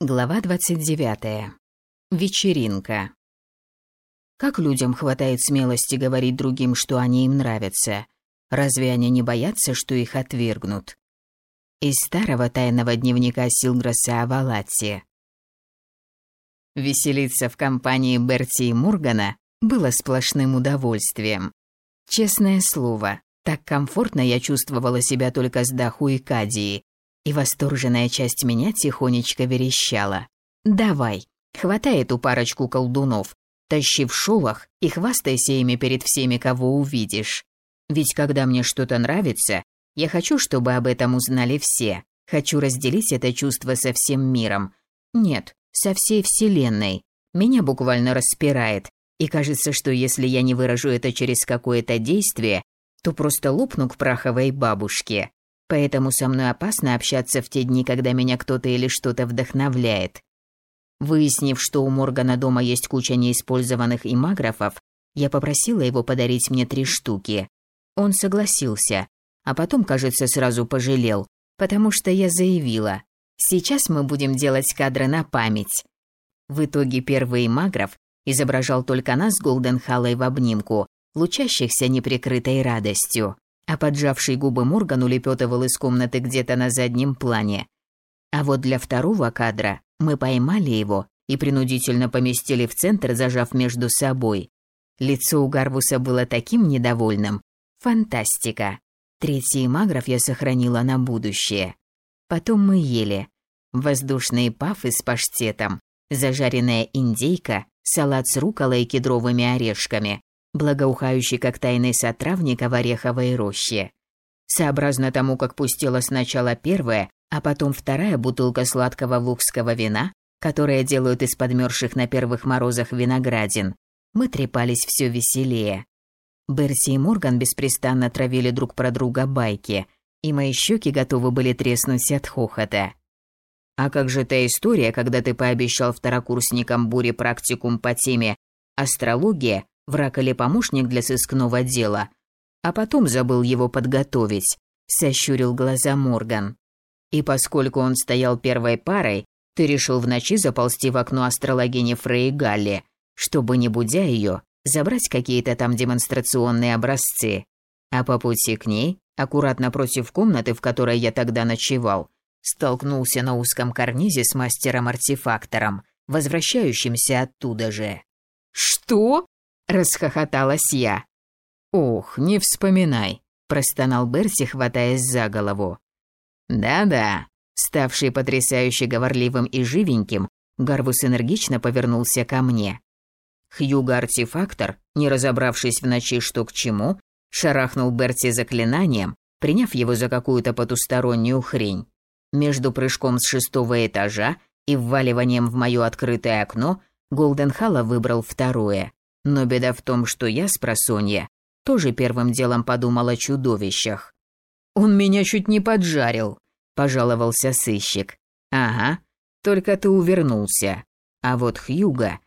Глава 29. Вечеринка. Как людям хватает смелости говорить другим, что они им нравятся? Разве они не боятся, что их отвергнут? Из старого тайного дневника Силграса о Валатте. Веселиться в компании Берти и Мургана было сплошным удовольствием. Честное слово, так комфортно я чувствовала себя только с Даху и Кадией, и восторженная часть меня тихонечко верещала. «Давай, хватай эту парочку колдунов, тащи в шолах и хвастайся ими перед всеми, кого увидишь. Ведь когда мне что-то нравится, я хочу, чтобы об этом узнали все. Хочу разделить это чувство со всем миром. Нет, со всей вселенной. Меня буквально распирает. И кажется, что если я не выражу это через какое-то действие, то просто лопну к праховой бабушке. Поэтому со мной опасно общаться в те дни, когда меня кто-то или что-то вдохновляет. Выяснив, что у Моргана дома есть куча неиспользованных имаграфов, я попросила его подарить мне три штуки. Он согласился, а потом, кажется, сразу пожалел, потому что я заявила, сейчас мы будем делать кадры на память. В итоге первый имаграф изображал только нас с Голденхаллой в обнимку, лучащихся неприкрытой радостью а поджавший губы Морган улепетывал из комнаты где-то на заднем плане. А вот для второго кадра мы поймали его и принудительно поместили в центр, зажав между собой. Лицо у Гарвуса было таким недовольным. Фантастика. Третий магров я сохранила на будущее. Потом мы ели. Воздушные пафы с паштетом, зажаренная индейка, салат с руколой и кедровыми орешками, благоухающий как тайный сад травника в ореховой роще. Сообразно тому, как пустила сначала первая, а потом вторая бутылка сладкого вукского вина, которое делают из подмерзших на первых морозах виноградин, мы трепались все веселее. Берси и Морган беспрестанно травили друг про друга байки, и мои щеки готовы были треснуть от хохота. А как же та история, когда ты пообещал второкурсникам буре практикум по теме «Астрология, враг или помощник для сыскного дела, а потом забыл его подготовить, сощурил глаза Морган. И поскольку он стоял первой парой, ты решил в ночи заползти в окно астрологини Фрей Галли, чтобы, не будя ее, забрать какие-то там демонстрационные образцы. А по пути к ней, аккуратно против комнаты, в которой я тогда ночевал, столкнулся на узком карнизе с мастером-артефактором, возвращающимся оттуда же. «Что?» Расхохоталась я. «Ох, не вспоминай», – простонал Берти, хватаясь за голову. «Да-да», ставший потрясающе говорливым и живеньким, Гарвус энергично повернулся ко мне. Хьюга-артефактор, не разобравшись в ночи что к чему, шарахнул Берти заклинанием, приняв его за какую-то потустороннюю хрень. Между прыжком с шестого этажа и вваливанием в моё открытое окно Голденхалла выбрал второе. Но беда в том, что я с просонья тоже первым делом подумал о чудовищах. «Он меня чуть не поджарил», – пожаловался сыщик. «Ага, только ты увернулся. А вот Хьюга...»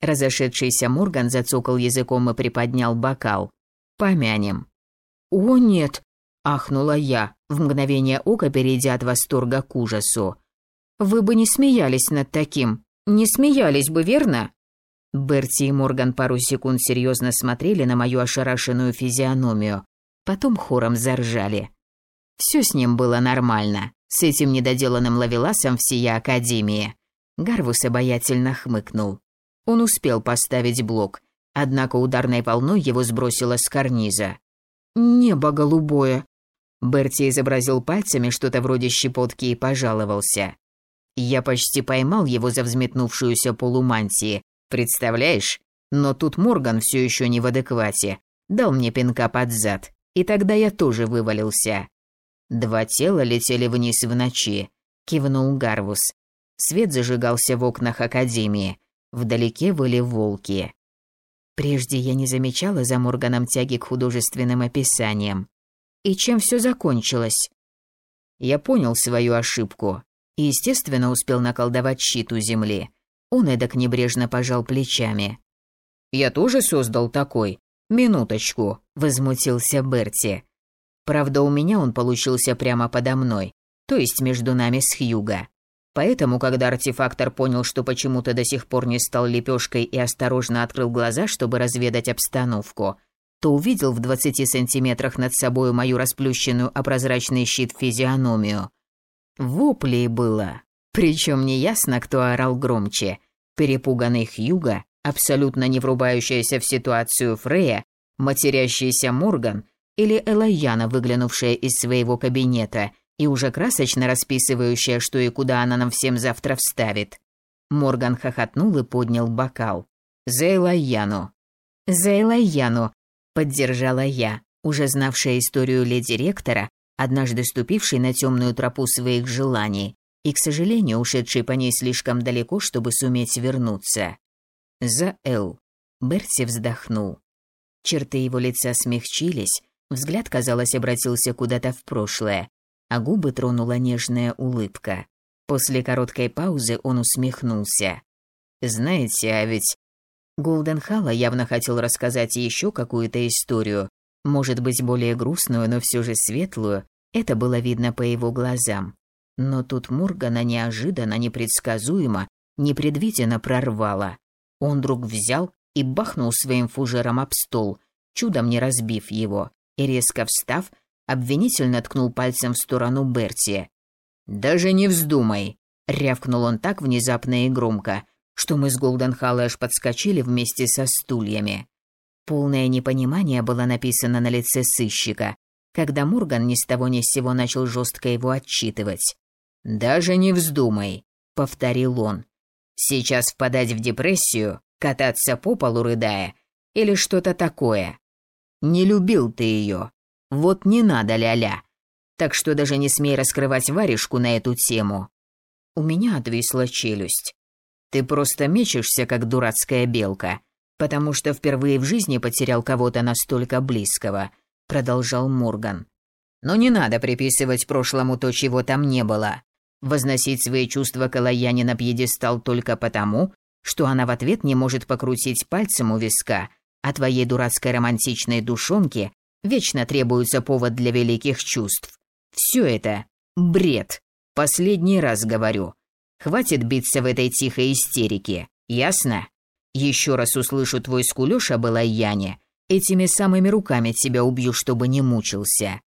Разошедшийся Морган зацокал языком и приподнял бокал. «Помянем». «О, нет!» – ахнула я, в мгновение ока перейдя от восторга к ужасу. «Вы бы не смеялись над таким. Не смеялись бы, верно?» Берти и Морган пару секунд серьезно смотрели на мою ошарашенную физиономию, потом хором заржали. Все с ним было нормально, с этим недоделанным лавеласом всея Академии. Гарвус обаятельно хмыкнул. Он успел поставить блок, однако ударной волной его сбросило с карниза. «Небо голубое!» Берти изобразил пальцами что-то вроде щепотки и пожаловался. Я почти поймал его за взметнувшуюся полумантии, Представляешь? Но тут Морган все еще не в адеквате. Дал мне пинка под зад, и тогда я тоже вывалился. Два тела летели вниз в ночи, кивнул Гарвус. Свет зажигался в окнах академии. Вдалеке выли волки. Прежде я не замечала за Морганом тяги к художественным описаниям. И чем все закончилось? Я понял свою ошибку и, естественно, успел наколдовать щит у земли. Он эдак небрежно пожал плечами. «Я тоже создал такой. Минуточку», – возмутился Берти. Правда, у меня он получился прямо подо мной, то есть между нами с Хьюго. Поэтому, когда артефактор понял, что почему-то до сих пор не стал лепешкой и осторожно открыл глаза, чтобы разведать обстановку, то увидел в 20 сантиметрах над собой мою расплющенную о прозрачный щит физиономию. Воплей было. Причем неясно, кто орал громче. Перепуганный Хьюга, абсолютно не врубающаяся в ситуацию Фрея, матерящийся Морган или Элайяна, выглянувшая из своего кабинета – и уже красочно расписывающая, что и куда она нам всем завтра вставит. Морган хохотнул и поднял бокал. «За Элайяну!» «За Элайяну!» — поддержала я, уже знавшая историю леди ректора, однажды ступившей на темную тропу своих желаний и, к сожалению, ушедшей по ней слишком далеко, чтобы суметь вернуться. «За Эл!» — Берти вздохнул. Черты его лица смягчились, взгляд, казалось, обратился куда-то в прошлое, а губы тронула нежная улыбка. После короткой паузы он усмехнулся. «Знаете, а ведь...» Голден Халла явно хотел рассказать еще какую-то историю, может быть, более грустную, но все же светлую, это было видно по его глазам. Но тут Мургана неожиданно, непредсказуемо, непредвиденно прорвало. Он вдруг взял и бахнул своим фужером об стол, чудом не разбив его, и резко встав, обвинительно ткнул пальцем в сторону Берти. «Даже не вздумай!» — рявкнул он так внезапно и громко, что мы с Голденхалл аж подскочили вместе со стульями. Полное непонимание было написано на лице сыщика, когда Мурган ни с того ни с сего начал жестко его отчитывать. «Даже не вздумай», — повторил он. «Сейчас впадать в депрессию, кататься по полу рыдая или что-то такое. Не любил ты ее, вот не надо ля-ля. Так что даже не смей раскрывать варежку на эту тему. У меня отвисла челюсть. Ты просто мечешься, как дурацкая белка, потому что впервые в жизни потерял кого-то настолько близкого, продолжал Морган. Но не надо приписывать прошлому то, чего там не было. Возносить свои чувства к Элаяне на пьедестал только потому, что она в ответ не может покрутить пальцем у виска, а твоей дурацкой романтичной душонке Вечно требуется повод для великих чувств. Все это бред. Последний раз говорю. Хватит биться в этой тихой истерике. Ясно? Еще раз услышу твой скулёж об Яне. Этими самыми руками тебя убью, чтобы не мучился.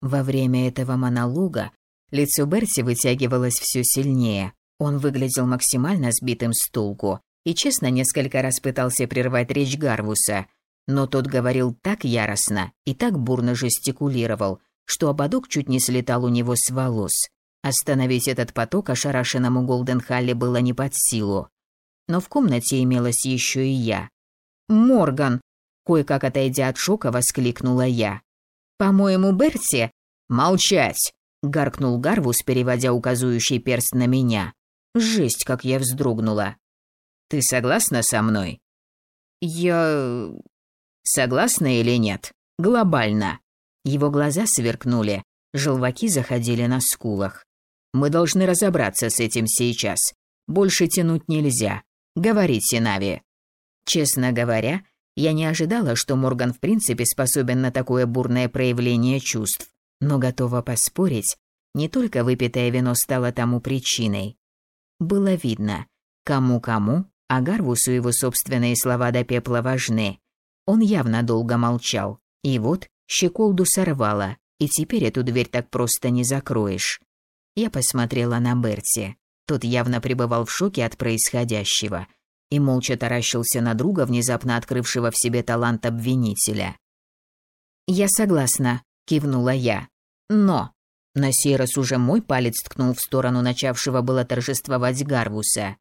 Во время этого монолога лицо Берти вытягивалось все сильнее. Он выглядел максимально сбитым с толку и честно несколько раз пытался прервать речь Гарвуса, но тот говорил так яростно и так бурно жестикулировал, что ободок чуть не слетал у него с волос. Остановить этот поток ошарашенному Голденхалле было не под силу. Но в комнате имелась еще и я. «Морган!» – кое-как отойдя от шока, воскликнула я. «По-моему, Берти...» «Молчать!» – гаркнул Гарвус, переводя указующий перст на меня. Жесть, как я вздрогнула. «Ты согласна со мной?» «Я... Согласна или нет? Глобально. Его глаза сверкнули, желваки заходили на скулах. Мы должны разобраться с этим сейчас. Больше тянуть нельзя. Говорите, Нави. Честно говоря, я не ожидала, что Морган в принципе способен на такое бурное проявление чувств, но готова поспорить, не только выпитое вино стало тому причиной. Было видно, кому-кому, а Гарвусу его собственные слова до пепла важны. Он явно долго молчал. И вот щеколду сорвало, и теперь эту дверь так просто не закроешь. Я посмотрела на Берти. Тот явно пребывал в шоке от происходящего и молча таращился на друга, внезапно открывшего в себе талант обвинителя. «Я согласна», — кивнула я. «Но...» На сей раз уже мой палец ткнул в сторону начавшего было торжествовать Гарвуса.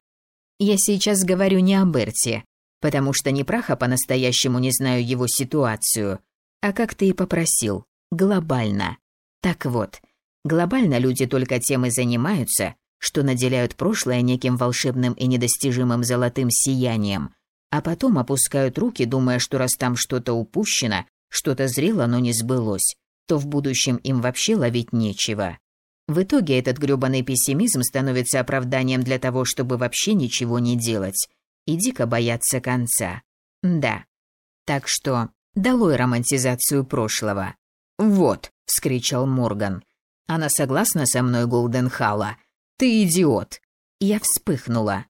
«Я сейчас говорю не о Берти потому что ни праха по-настоящему не знаю его ситуацию, а как ты и попросил, глобально. Так вот, глобально люди только тем и занимаются, что наделяют прошлое неким волшебным и недостижимым золотым сиянием, а потом опускают руки, думая, что раз там что-то упущено, что-то зрело, но не сбылось, то в будущем им вообще ловить нечего. В итоге этот грёбаный пессимизм становится оправданием для того, чтобы вообще ничего не делать и дико боятся конца. Да. Так что долой романтизацию прошлого. «Вот», — вскричал Морган. «Она согласна со мной, Голденхалла. Ты идиот. Я вспыхнула.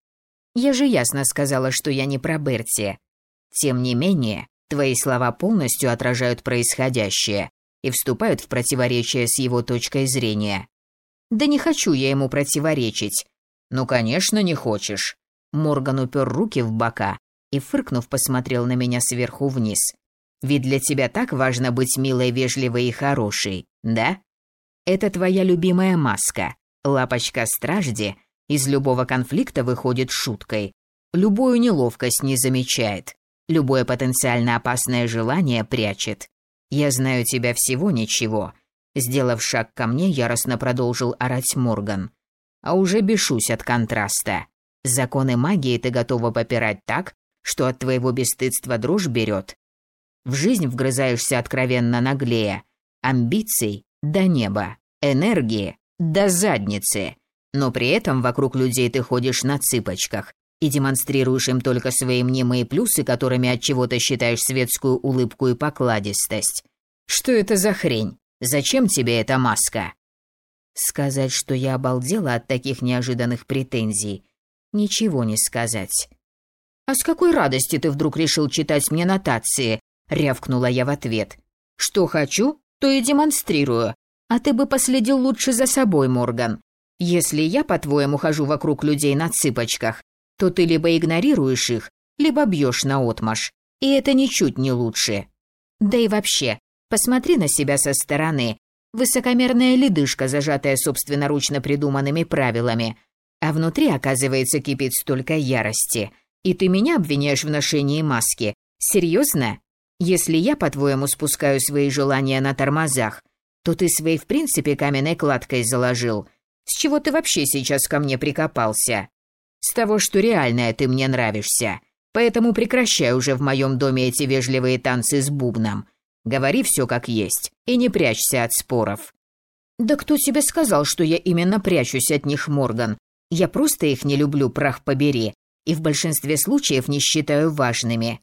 Я же ясно сказала, что я не про Берти. Тем не менее, твои слова полностью отражают происходящее и вступают в противоречие с его точкой зрения. Да не хочу я ему противоречить. Ну, конечно, не хочешь. Морган упер руки в бока и, фыркнув, посмотрел на меня сверху вниз. Ведь для тебя так важно быть милой, вежливой и хорошей, да? Это твоя любимая маска. Лапочка стражди из любого конфликта выходит шуткой. Любую неловкость не замечает. Любое потенциально опасное желание прячет. Я знаю тебя всего ничего. Сделав шаг ко мне, яростно продолжил орать Морган. А уже бешусь от контраста. Законы магии ты готова попирать так, что от твоего бесстыдства дрожь берет. В жизнь вгрызаешься откровенно наглее. Амбиций до неба, энергии до задницы. Но при этом вокруг людей ты ходишь на цыпочках и демонстрируешь им только свои мнимые плюсы, которыми от чего-то считаешь светскую улыбку и покладистость. Что это за хрень? Зачем тебе эта маска? Сказать, что я обалдела от таких неожиданных претензий, ничего не сказать. А с какой радости ты вдруг решил читать мне нотации? рявкнула я в ответ. Что хочу, то и демонстрирую. А ты бы последил лучше за собой, Морган. Если я, по-твоему, хожу вокруг людей на цыпочках, то ты либо игнорируешь их, либо бьешь наотмашь. И это ничуть не лучше. Да и вообще, посмотри на себя со стороны. Высокомерная ледышка, зажатая собственноручно придуманными правилами. А внутри, оказывается, кипит столько ярости. И ты меня обвиняешь в ношении маски. Серьезно? Если я, по-твоему, спускаю свои желания на тормозах, то ты свои в принципе каменной кладкой заложил. С чего ты вообще сейчас ко мне прикопался? С того, что реальная ты мне нравишься. Поэтому прекращай уже в моем доме эти вежливые танцы с бубном. Говори все как есть и не прячься от споров. Да кто тебе сказал, что я именно прячусь от них, Морган? Я просто их не люблю, прах побери, и в большинстве случаев не считаю важными.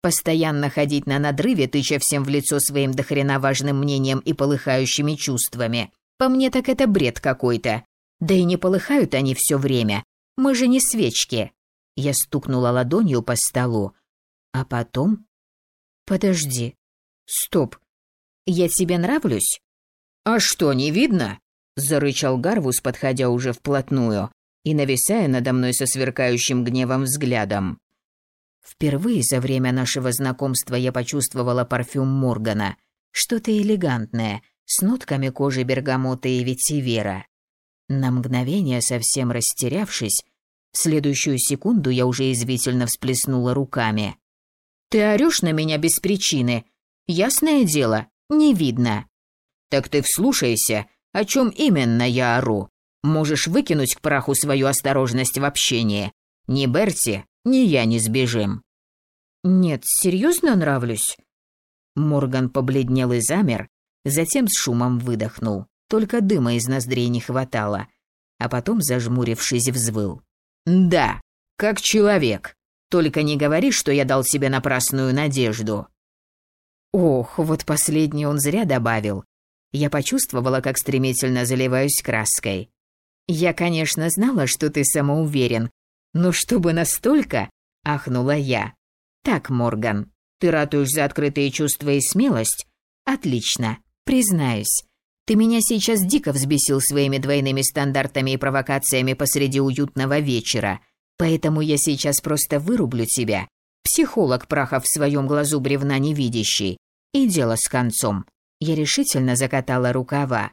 Постоянно ходить на надрыве, тыча всем в лицо своим дохрена важным мнением и полыхающими чувствами. По мне так это бред какой-то. Да и не полыхают они все время. Мы же не свечки. Я стукнула ладонью по столу. А потом... Подожди. Стоп. Я тебе нравлюсь? А что, не видно? Зарычал Гарвус, подходя уже вплотную и нависая надо мной со сверкающим гневом взглядом. Впервые за время нашего знакомства я почувствовала парфюм Моргана. Что-то элегантное, с нотками кожи бергамота и ветивера. На мгновение, совсем растерявшись, в следующую секунду я уже извительно всплеснула руками. «Ты орёшь на меня без причины. Ясное дело, не видно». «Так ты вслушайся, о чем именно я ору. Можешь выкинуть к праху свою осторожность в общении. Ни Берти, ни я не сбежим». «Нет, серьезно нравлюсь?» Морган побледнел и замер, затем с шумом выдохнул. Только дыма из ноздрей не хватало. А потом, зажмурившись, взвыл. «Да, как человек. Только не говори, что я дал себе напрасную надежду». Ох, вот последний он зря добавил. Я почувствовала, как стремительно заливаюсь краской. Я, конечно, знала, что ты самоуверен, но чтобы настолько, ахнула я. Так, Морган, ты ратуешь за открытые чувства и смелость? Отлично, признаюсь. Ты меня сейчас дико взбесил своими двойными стандартами и провокациями посреди уютного вечера. Поэтому я сейчас просто вырублю тебя. Психолог прахов в своем глазу бревна невидящий. И дело с концом. Я решительно закатала рукава.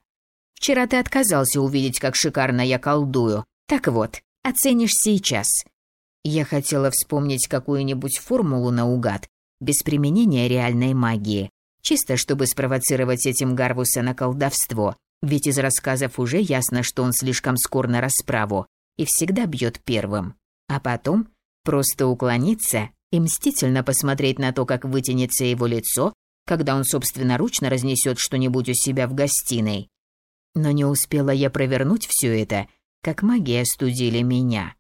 Вчера ты отказался увидеть, как шикарно я колдую. Так вот, оценишь сейчас. Я хотела вспомнить какую-нибудь формулу наугад, без применения реальной магии, чисто чтобы спровоцировать этим Гарвуса на колдовство, ведь из рассказов уже ясно, что он слишком скор на расправу и всегда бьет первым. А потом просто уклониться и мстительно посмотреть на то, как вытянется его лицо, когда он собственноручно разнесет что-нибудь у себя в гостиной. Но не успела я провернуть все это, как магия остудили меня.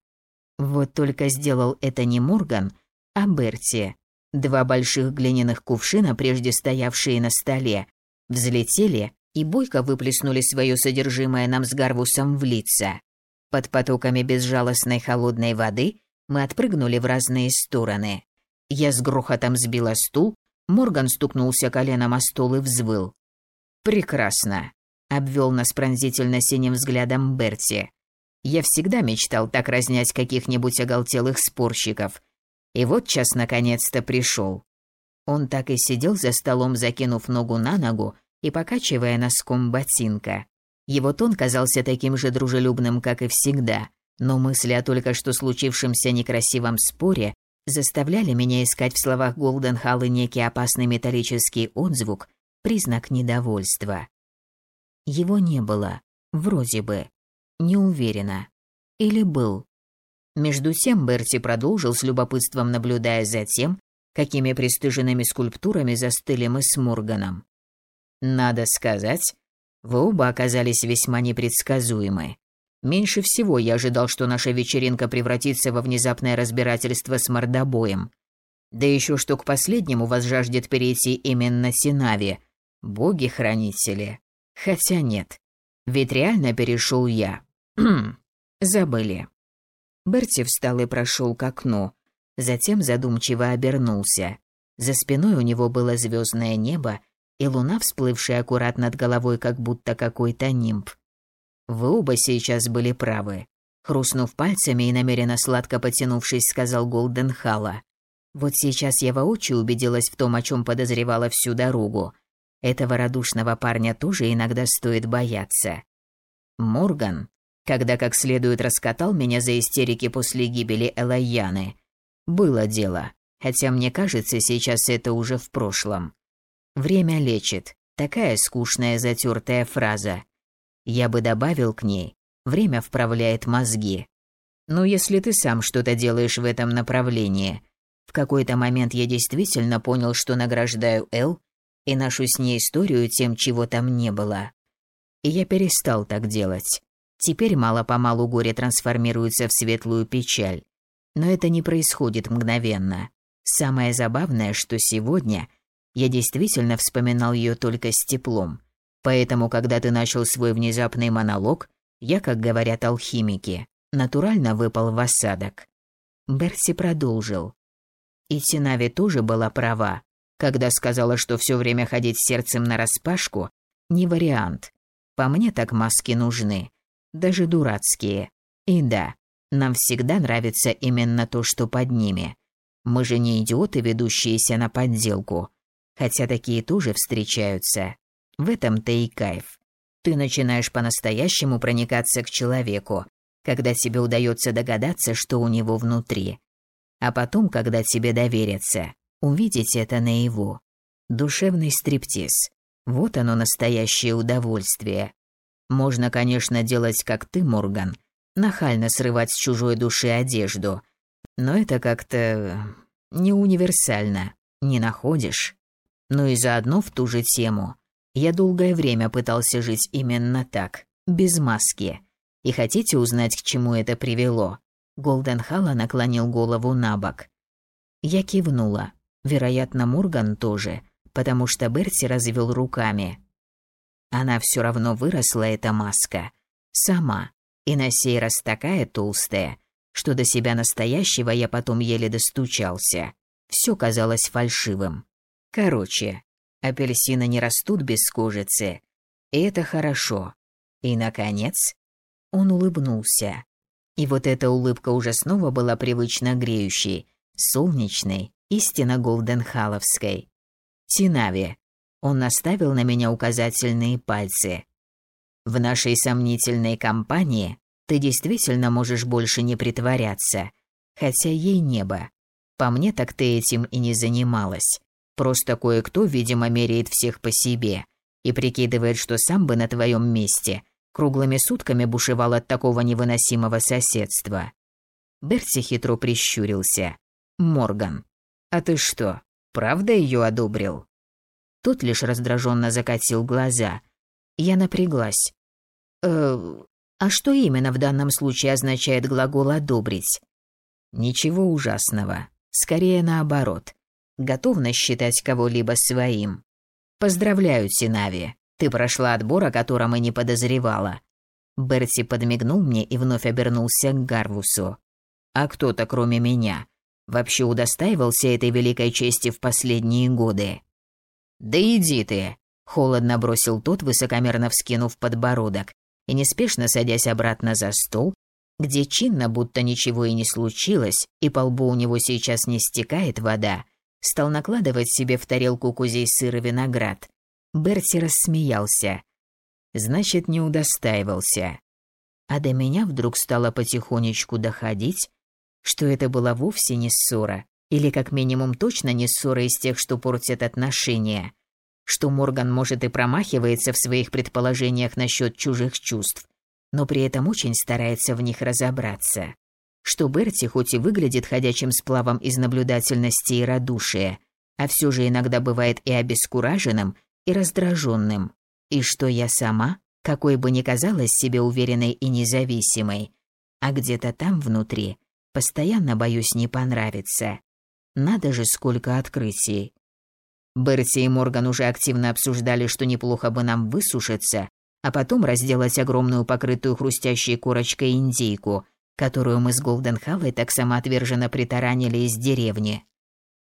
Вот только сделал это не Морган, а Берти. Два больших глиняных кувшина, прежде стоявшие на столе, взлетели и бойко выплеснули свое содержимое нам с Гарвусом в лица. Под потоками безжалостной холодной воды мы отпрыгнули в разные стороны. Я с грохотом сбила стул, Морган стукнулся коленом о стол и взвыл. «Прекрасно», — обвел нас пронзительно синим взглядом Берти. «Я всегда мечтал так разнять каких-нибудь оголтелых спорщиков. И вот час наконец-то пришел. Он так и сидел за столом, закинув ногу на ногу и покачивая носком ботинка. Его тон казался таким же дружелюбным, как и всегда, но мысли о только что случившемся некрасивом споре заставляли меня искать в словах Голденхалла некий опасный металлический отзвук, признак недовольства. Его не было, вроде бы. Не уверена. Или был. Между тем Берти продолжил с любопытством наблюдая за тем, какими пристыженными скульптурами застыли мы с Морганом. Надо сказать, вы оба оказались весьма непредсказуемы. Меньше всего я ожидал, что наша вечеринка превратится во внезапное разбирательство с мордобоем. Да еще что к последнему вас жаждет перейти именно Синави, боги-хранители. Хотя нет, ведь реально перешел я. Забыли. Берти встал и прошел к окну, затем задумчиво обернулся. За спиной у него было звездное небо и луна, всплывшая аккурат над головой, как будто какой-то нимб. Вы оба сейчас были правы. Хрустнув пальцами и намеренно сладко потянувшись, сказал Голден Халла. Вот сейчас я воочию убедилась в том, о чем подозревала всю дорогу. Этого радушного парня тоже иногда стоит бояться. Морган, когда как следует раскатал меня за истерики после гибели Элайяны. Было дело, хотя мне кажется, сейчас это уже в прошлом. Время лечит. Такая скучная затертая фраза. Я бы добавил к ней. Время вправляет мозги. Но если ты сам что-то делаешь в этом направлении. В какой-то момент я действительно понял, что награждаю Эл и нашу с ней историю тем, чего там не было. И я перестал так делать. Теперь мало-помалу горе трансформируется в светлую печаль. Но это не происходит мгновенно. Самое забавное, что сегодня я действительно вспоминал ее только с теплом. Поэтому, когда ты начал свой внезапный монолог, я, как говорят алхимики, натурально выпал в осадок. Берси продолжил. И Тинави тоже была права, когда сказала, что все время ходить сердцем на распашку не вариант. По мне так маски нужны, даже дурацкие. И да, нам всегда нравится именно то, что под ними. Мы же не идиоты, ведущиеся на подделку. Хотя такие тоже встречаются. В этом-то и кайф. Ты начинаешь по-настоящему проникаться к человеку, когда тебе удается догадаться, что у него внутри. А потом, когда тебе доверятся, увидеть это наяву. Душевный стриптиз. Вот оно настоящее удовольствие. Можно, конечно, делать как ты, Морган, нахально срывать с чужой души одежду, но это как-то не универсально, не находишь? но и заодно в ту же тему. Я долгое время пытался жить именно так, без маски. И хотите узнать, к чему это привело? Голден Халла наклонил голову на бок. Я кивнула. Вероятно, Морган тоже, потому что Берти развел руками. Она все равно выросла, эта маска. Сама. И на сей раз такая толстая, что до себя настоящего я потом еле достучался. Все казалось фальшивым. Короче, апельсины не растут без кожицы. И это хорошо. И, наконец, он улыбнулся. И вот эта улыбка уже снова была привычно греющей, солнечной, истинно голденхаловской. Тинави. Он наставил на меня указательные пальцы. В нашей сомнительной компании ты действительно можешь больше не притворяться, хотя ей небо. По мне так ты этим и не занималась. Просто кое-кто, видимо, меряет всех по себе и прикидывает, что сам бы на твоем месте круглыми сутками бушевал от такого невыносимого соседства. Берти хитро прищурился. «Морган, а ты что, правда ее одобрил?» Тот лишь раздраженно закатил глаза. Я напряглась. «Э, а что именно в данном случае означает глагол «одобрить»?» «Ничего ужасного. Скорее наоборот готовность считать кого-либо своим. Поздравляю, Синави, ты прошла отбор, о котором и не подозревала. Берти подмигнул мне и вновь обернулся к Гарвусу. «А кто-то, кроме меня, вообще удостаивался этой великой чести в последние годы?» «Да иди ты!» – холодно бросил тот, высокомерно вскинув подбородок, и неспешно садясь обратно за стол, где чинно, будто ничего и не случилось, и по лбу у него сейчас не стекает вода, стал накладывать себе в тарелку кузей сыра виноград. Берти рассмеялся. Значит, не удостаивался. А до меня вдруг стало потихонечку доходить, что это была вовсе не ссора, или как минимум точно не ссора из тех, что портят отношения, что Морган может и промахивается в своих предположениях насчет чужих чувств, но при этом очень старается в них разобраться. Что Берти хоть и выглядит ходячим сплавом из наблюдательности и радушия, а все же иногда бывает и обескураженным, и раздраженным. И что я сама, какой бы ни казалась себе уверенной и независимой, а где-то там внутри, постоянно боюсь не понравиться. Надо же, сколько открытий. Берти и Морган уже активно обсуждали, что неплохо бы нам высушиться, а потом разделать огромную покрытую хрустящей корочкой индейку, которую мы с Голденхаллой так самоотверженно притаранили из деревни.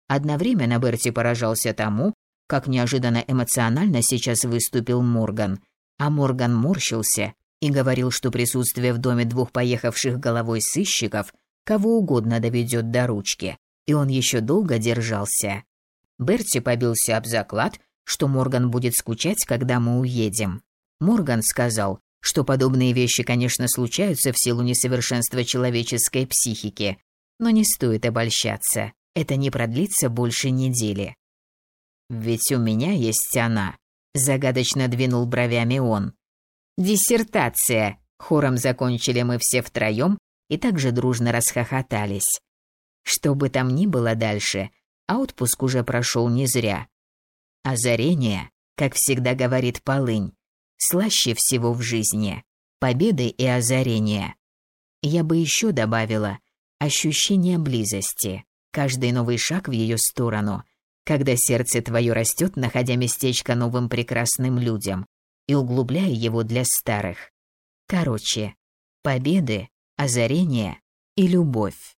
Одновременно Берти поражался тому, как неожиданно эмоционально сейчас выступил Морган, а Морган морщился и говорил, что присутствие в доме двух поехавших головой сыщиков кого угодно доведет до ручки, и он еще долго держался. Берти побился об заклад, что Морган будет скучать, когда мы уедем. Морган сказал, что подобные вещи, конечно, случаются в силу несовершенства человеческой психики, но не стоит обольщаться. Это не продлится больше недели. Ведь у меня есть она, загадочно двинул бровями он. Диссертация, хором закончили мы все втроем и также дружно расхохотались. Что бы там ни было дальше, отпуск уже прошел не зря. Озарение, как всегда говорит Полынь, слаще всего в жизни. Победы и озарения. Я бы еще добавила ощущение близости. Каждый новый шаг в ее сторону, когда сердце твое растет, находя местечко новым прекрасным людям и углубляя его для старых. Короче, победы, озарение и любовь.